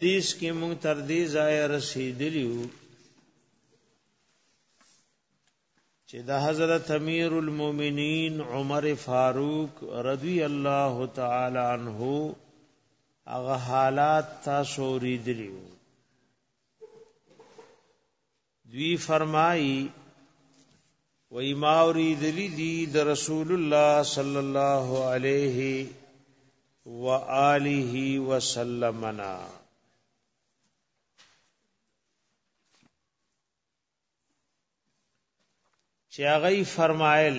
حدیث کې مونږ تر دې ځای رسیدلیو چې د حضرت امیر المؤمنین عمر فاروق رضی الله تعالی عنہ هغه حالات تاسو ریدلیو دوی فرمایي وای ما اوریدلی دی د رسول الله صلی الله علیه و آله وسلمنا چې هغه فرمایل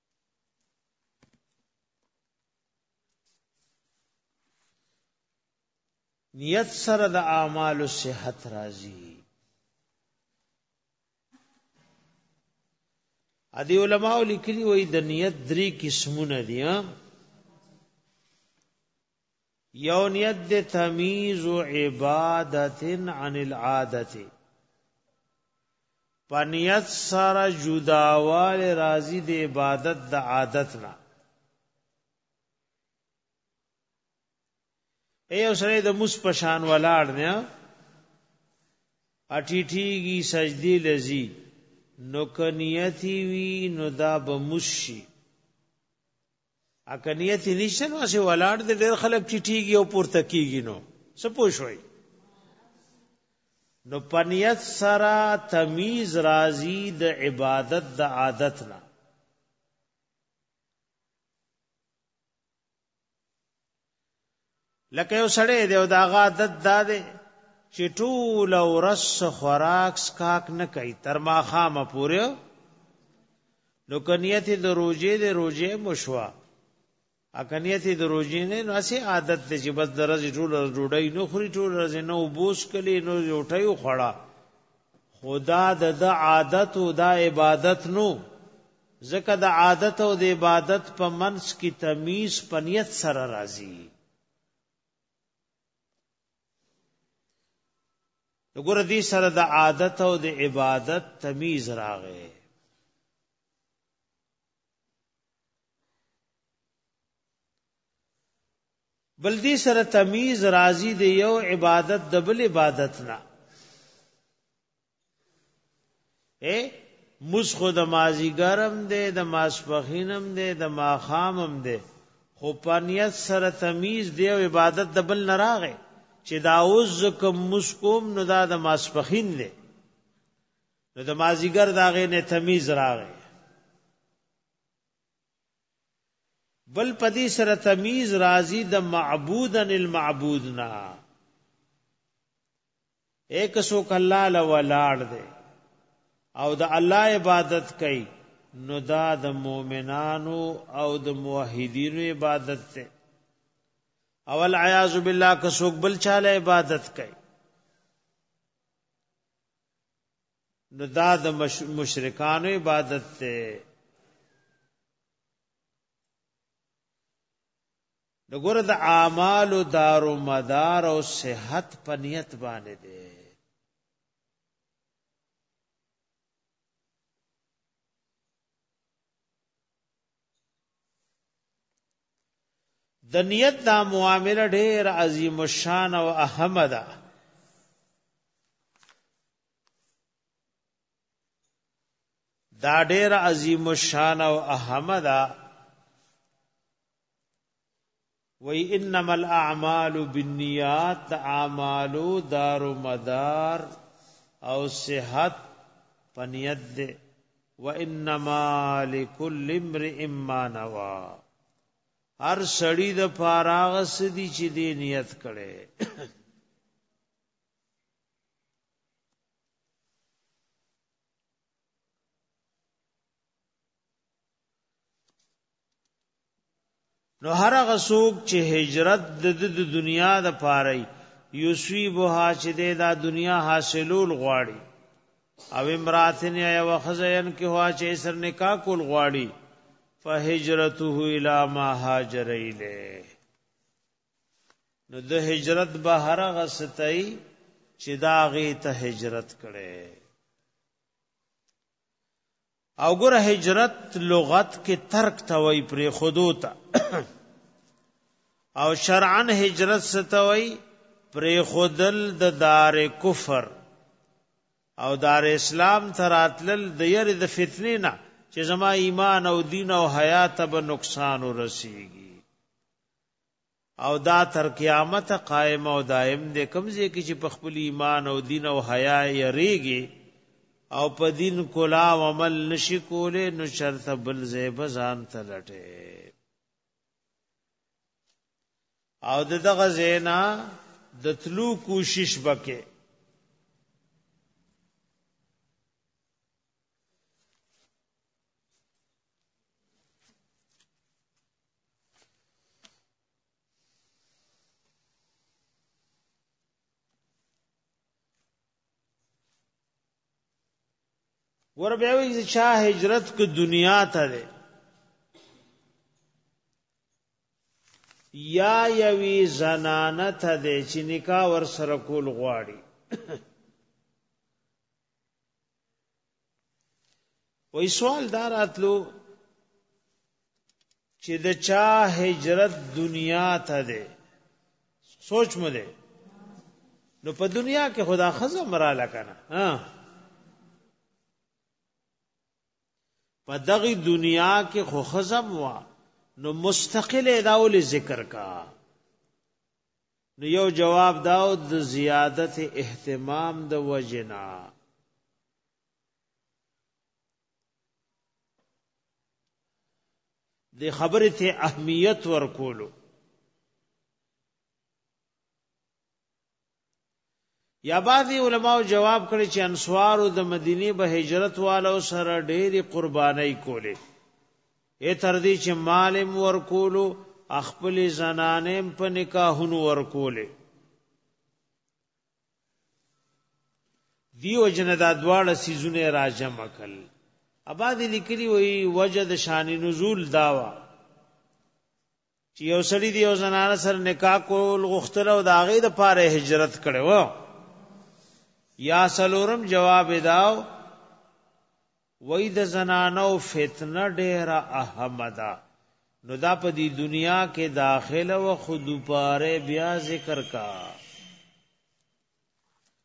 نیت سره د اعمال صحت راځي ا دې علماء لیکلي وي د نیت درې قسمونه دي ها یو نیت د تمیز عبادت عن العادت پنیت سره جداوال راضی د عبادت د عادت نه ایو سره د مس پشان ولاړ نه اټیټیږي سجدی لذي نو کنیتی وی نو دا بمشي اکه نیت نشته نو چې ولاړ دې ډېر خلک چټیږي او پورته کیږي نو څه پوښوي نو پنیت سره تمیز راضی د عبادت د عادت نه لکه یو سړی دی او دا غا عادت دا دی چې ټول ورس خوراک سکاک نه کوي تر ما خامه پورې نو کنیت د روزې د روزې مشوا اکنیت د روزې نه نو سي عادت دی چې بس درز ټول ډوډۍ نو خوري ټول رز نو بوس کلی نو جوټي خوړه خدا د عادت او د عبادت نو ځکه د عادت او د عبادت په منځ کې تمیز په نیت سره راځي وګور دې سره د عادت او د عبادت تمیز راغې بل دې سره تمیز راضی دی یو عبادت د بل عبادت نه اے مسخو د مازی ګرم دی د ماسپخینم دی د ماخامم دی خو پنیت سره تمیز دی او عبادت د بل نه راغی چې دا اوس زکه مسکوم نو دا د ماسپخین دی نو د مازیګر داغه نه تمیز راغی بل پدی سره تمیز راضی د معبودن المعبودنا اے که څوک الله له ولاړ دی او د الله عبادت کوي نو دا د مؤمنانو او د موحدینو عبادت ته اول عیاذ بالله که څوک بل چاله عبادت کوي نو دا د مشرکانو عبادت ته نو ګوره د اعمالو دارو مدار او صحت په نیت باندې دی د نیت دا معامله ډیر عظیم الشان او اهم ده دا ډیر عظیم الشان او احمد وی انما الاعمال بالنیات اعمال دار و مدار او صحت پنیت دے و انما لکل امرئ ما نوا هر سړی د فاراغ سدی چې دی نیت کړي نو هر هغه څوک چې هجرت د د دنیا د پاره یصيبها چې د دنیا حاصلول غواړي او امراتن یا وخزین کې هوا چې سر نکاح کول غواړي فهجرته الی ما هاجر الیه نو د هجرت به هر غستای چې دا غي ته هجرت کړي او ګره هجرت لغت کې ترک توي پر خودو ته او شرعا هجرت ستوي پر خودل د دار کفر او دار اسلام تراتل د ير د فتنې نه چې زما ایمان او دین او حیات به نقصان ورسیږي او دا تر قیامت قائم او دائم دې کمزې کې چې په خپل ایمان او دین او حیا یریږي او په دین کلا او عمل نشي کولې نو چرته بل زې بزان تلټه او دغه زینا د تلو کوشش وکې ور به وي چې چا هجرت کو دنیا ته ده یا یوی زنانه ته ده چې نکاح ور سره کول غواړي وای سوال دار اتلو چې د چا هجرت دنیا ته ده سوچ مو ده نو په دنیا کې خدا خزه مراله کنه ها په دغه دنیا کې خو خزم وا نو مستقل داول ذکر کا نو یو جواب داو د دا زیادت اهتمام د دا وجنا د خبرې ته اهمیت ورکولو یا بعضی علماء جواب کړی چې انصارو د مدینه به هجرت والو سره ډېری قربانۍ کولې اے تر دې چې مالم ورکولو خپل زنانم په نکاحونو ورکولې دیو جن دا دواړه سيزونه راجم کل اباد لیکلی وی وجد شان نزول داوا چې یو سړی دی او زنانه سره نکاح کول غوښتل او د هغې د پاره هجرت کړي وو یا سلورم جواب داو وای د زنانو فتنه ډیره اهمه ده نو دا په دې دنیا کې داخله و خود پاره بیا ذکر کا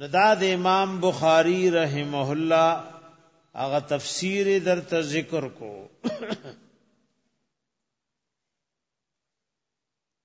نو دا د امام بخاری رحمه الله هغه تفسیر درته ذکر کو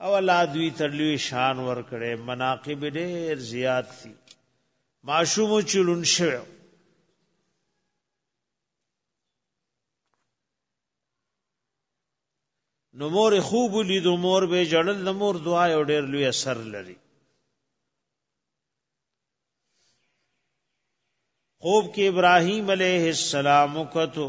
او الله دوی تر لوی شان ور کړې مناقب ډېر زیات دي معشوم چلون شوه نو مور خوب لید مور به جړل د مور دعا یو ډېر لوی اثر لري خوب کې ابراهیم علیه السلام وکړو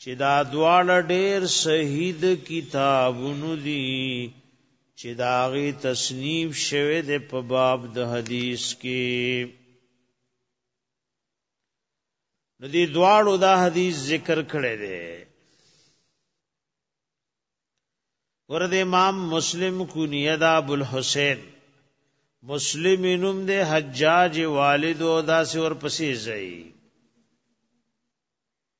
چې دا دواړه ډېر شهید کتابونو دي چې دا غي تصنیف شوه د په باب د حدیث کې نو دې دواړو دا حدیث ذکر کړی دی ورد امام مسلم کنیه دا ابو الحسین مسلم نوم د حجاج والد او داسې ور پسې ځای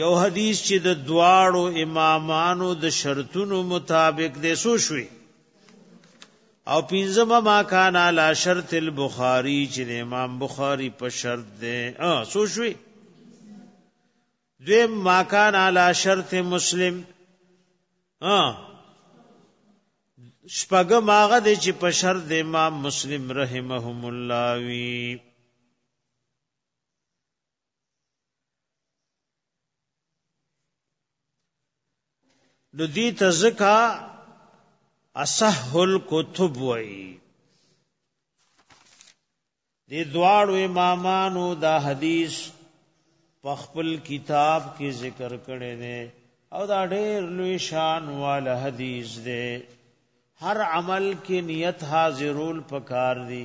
یو حدیث چې د دواړو امامانو د شرطونو مطابق دی سو شوي او پنځمه ما کان علی شرط البخاری چې د امام بخاری په شرط دی ا سو شوي دویم ما کان علی شرط مسلم ا شپږم هغه دی چې په شرط د امام مسلم رحمهم الله وی نو دې ته ځکه اسهل کتب وای دې دواړو امامانو دا حدیث په خپل کتاب کې ذکر کړی دی او دا ډېر لوی شان والا حدیث دی هر عمل کې نیت حاضرول پکار دی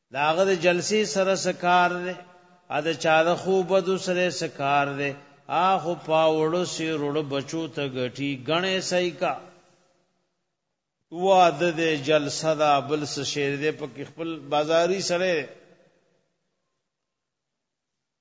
دا هغه د جلسې سره سکار دی ا د چا د خو بد سره سکار دی ا خو پاوړو سی روړ بچو ته غټي غنې سای کا واده د جلسه دا بل څه شعر دی په خپل بازاري سره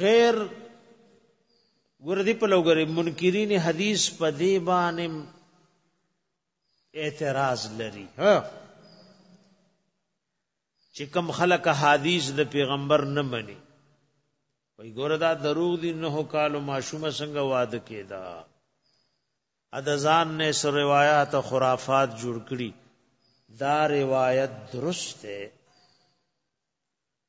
غیر ګردی په لوګری منکرین حدیث په دی باندې اعتراض لري ها چې کم خلک حدیث د پیغمبر نه مني وای ګوره دا دروغ دي نه کالو ماشومه څنګه واده کېدا ادزان نه سر روایت او خرافات جوړ کړي دا روایت درست ده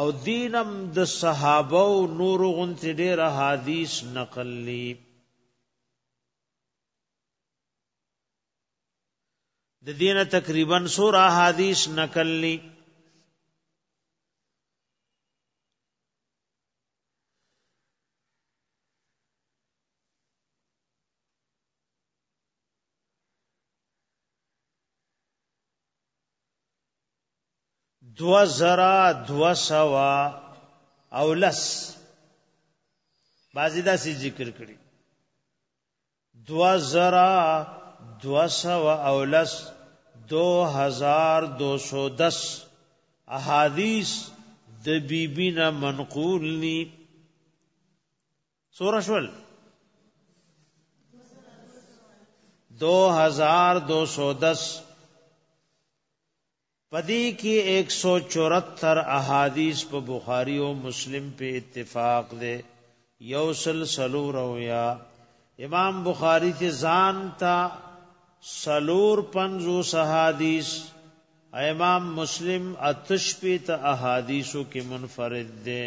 او دینم د صحابه او نور غنتی ډیر حدیث نقل لی د دینه تقریبا سور حدیث نقل لی دو زرا دو سوا او لس بعضی دا سی ذکر کړي دو زرا دو سوا او لس دو هزار دو سو دس احادیث د بیبی نه منقول نی سور شول 2210 پدې کې 174 احادیث په بخاری او مسلم په اتفاق ده یو سلسلو رویا امام بخاری ته ځان تا سلور پنځو احادیث امام مسلم اتش په ته احادیثو کې منفرد ده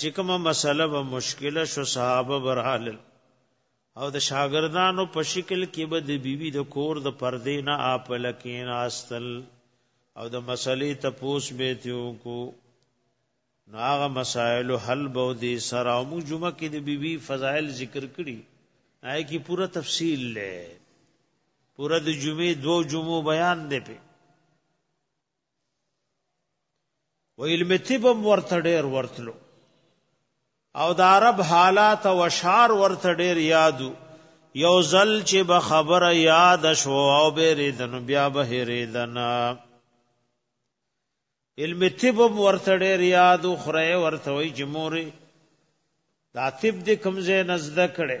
چې کومه مسله به مشکله شو صحابه برال او د شاګردانو په شکل کې به د بیبي د کور د پردې نه آپل کې ناستل او د مسلې ته پوس به تیو کو ناغه مسائل حل بو دي سره او موږ جمعه کې د بیبي فضایل ذکر کړي آی کی پورا تفصیل لے پورا د جمعې دو جمعو بیان دی په و علم طب هم ورته ډېر ورتلو او د عرب حالات او اشعار ورته ډېر یادو یو ځل چې به خبره یاد شو او به ریدن بیا به ریدن علم طب هم ورته ډېر یادو خره ورته وی جمهوریت دا طب دې کمزې نزد کړي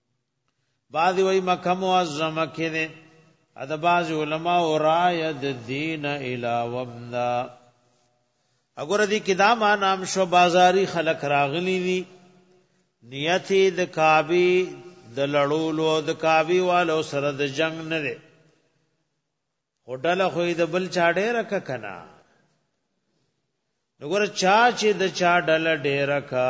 بعض وای مکه معظمه کې ده ادا بعض علما او رای د دین الا ومدا اگر دې کې دا ما نام شو بازاری خلق راغلی دي نیت د کعبه د لړولو او د کعبه والو سره د جنگ نه ده هډله خو د بل چا ډېر کنا وګوره چا چې د چا ډله ډېر کا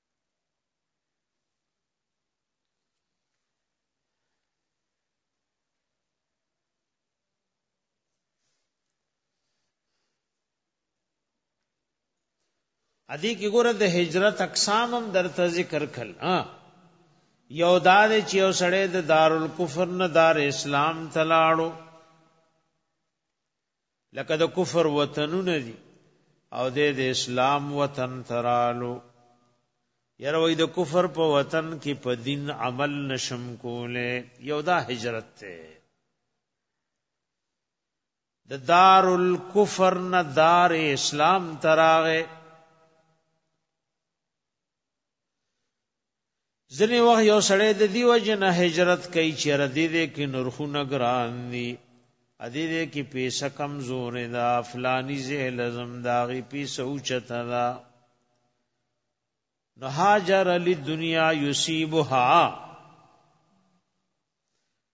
ادي کې ګوره د هجرت اقسام هم درته ذکر کړل ها یو دار چې یو سړی د دارالکفر نه دار اسلام تلاړو لکه د کفر وطنونه دي او د اسلام وطن ترالو یره وای د کفر په وطن کې په دین عمل نشم کوله یو دا هجرت ته د دار الکفر نه دار اسلام تراغه ځنې وخت یو سړی د دی وجه نه هجرت کوي چې را دې دې کې نرخونه ګران دي ا دې دې کې پیسې کمزورې ده فلانی زه لازم داغي پیسې اوچته ده نو هاجر للدنیا یصيبها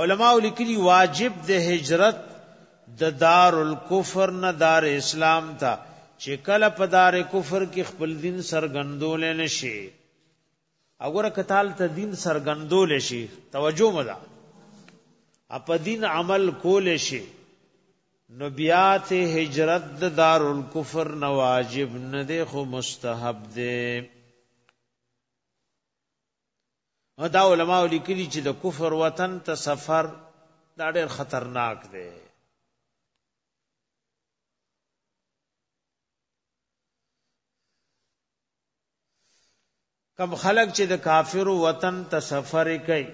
علماء لیکلي واجب د هجرت د دار الکفر نه دار اسلام ته چې کله په دار کفر کې خپل دین سرګندول نشي اگر کتال ته دین سرګندول شي توجه مدا اپ دین عمل کول شي نو بیا ته هجرت د دار الکفر نه واجب نه دی خو مستحب دی دا علماء لیکلي چې د کفر وطن ته سفر دا ډېر خطرناک دی کم خلق چې د کافر وطن ته سفر کوي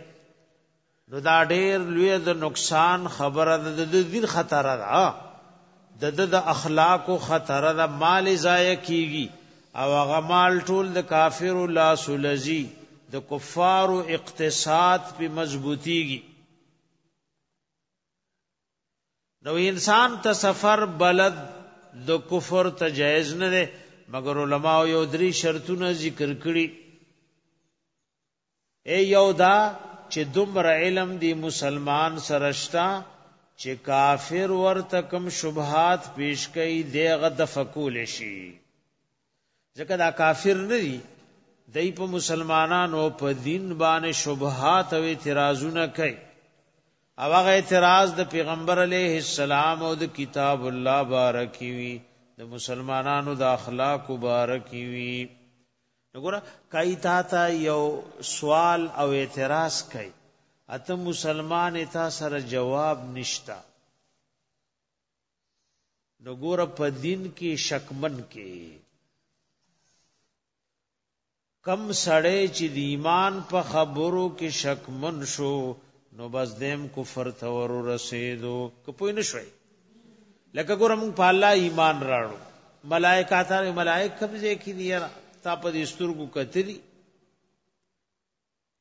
نو دا ډیر لوی د نقصان خبره ده د دین خطر ده د د اخلاق خطر ده مال ضایع کیږي او هغه مال ټول د کافر لا سلزی د کفار اقتصاد په مضبوطیږي نو انسان ته سفر بلد د کفر ته جایز نه ده مګر علما یو درې شرطونه ذکر کړي اې یو دا چې دومره علم دی مسلمان سرشتا چې کافر ورته کوم شبهات پیش کوي دغه د فکول شي ځکه دا کافر نه دی دای په مسلمانانو په دین باندې شبهات او اعتراضونه کوي او هغه اعتراض د پیغمبر علیه السلام او د کتاب الله بارکی وی د مسلمانانو د اخلاق بارکی وی نو ګوره کای تا ته یو سوال او اعتراض کای اته مسلمان تا سره جواب نشتا نو ګور په دین کې شکمن کې کم سړی چې د ایمان په خبرو کې شکمن شو نو بس دیم کفر ته ور رسیدو کپوی نشوي لکه ګوره موږ په الله ایمان راړو ملائکه تا ملائکه کوم ځای کې دي یاره تا په دې سترګو کتلی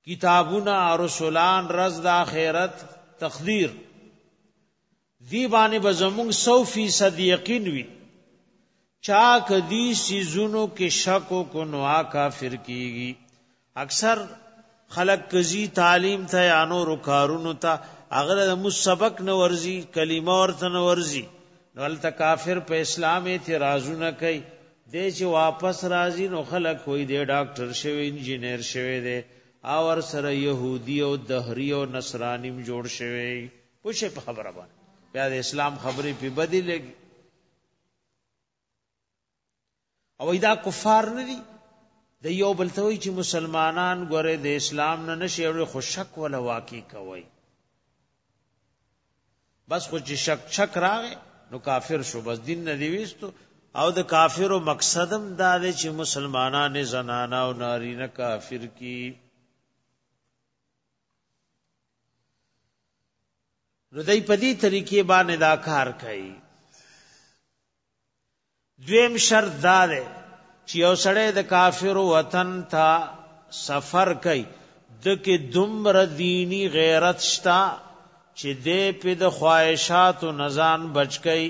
کتابونه رسولان رز د آخرت تقدیر دی باندې به زموږ 100% یقین وي چا کدی سیزونو کې شک کو نو کافر کیږي اکثر خلق کزی تعلیم ته یا نور کارونو ته اغله د مو سبق نه ورزي کلمه ورته نه ورزي نو الته کافر په اسلام اعتراضونه کوي د چې واپس راځي نو خلک وي د ډاکټر شوی انجنیر شوی دی او ور سره يهودي او دهري او نصراني جوړ شوی پوښه په خبره باندې بیا د اسلام خبرې په بدی لګي او دا کفار نه دي د یو بل ته چې مسلمانان ګوره د اسلام نه نشي او خو شک ولا واقع کوي بس خو چې شک شک راغی نو کافر شو بس دین نه دی وستو او د کافرو مقصدم دا دی چې مسلمانان زنانا او نارینه کافر کی نو دای په دې طریقې باندې دا کار کوي دویم شرط دا دی چې یو سړی د کافر وطن ته سفر کوي د کې دومره دینی غیرت شتا چې دې په د خواهشاتو نزان بچ کوي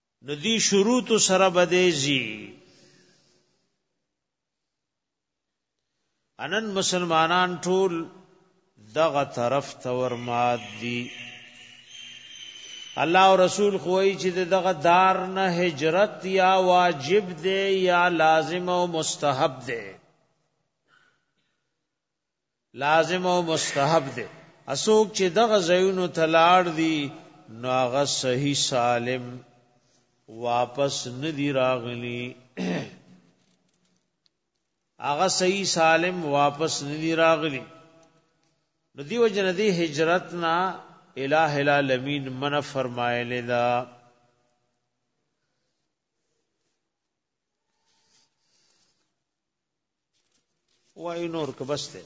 نو دی شروط سره بدیزی انن مسلمانان ټول دغه طرف ته ورمات دي الله او رسول خوای چې دغه دار نه هجرت یا واجب دی یا لازم او مستحب دی لازم او مستحب دی اسوک چې دغه زینو تلاړ دی نو هغه صحیح سالم واپس ندی راغلی هغه صحیح سالم واپس ندی راغلی نو دیو جن دی هجرت نا الہ العالمین من فرمایلی دا وای نور که بس دی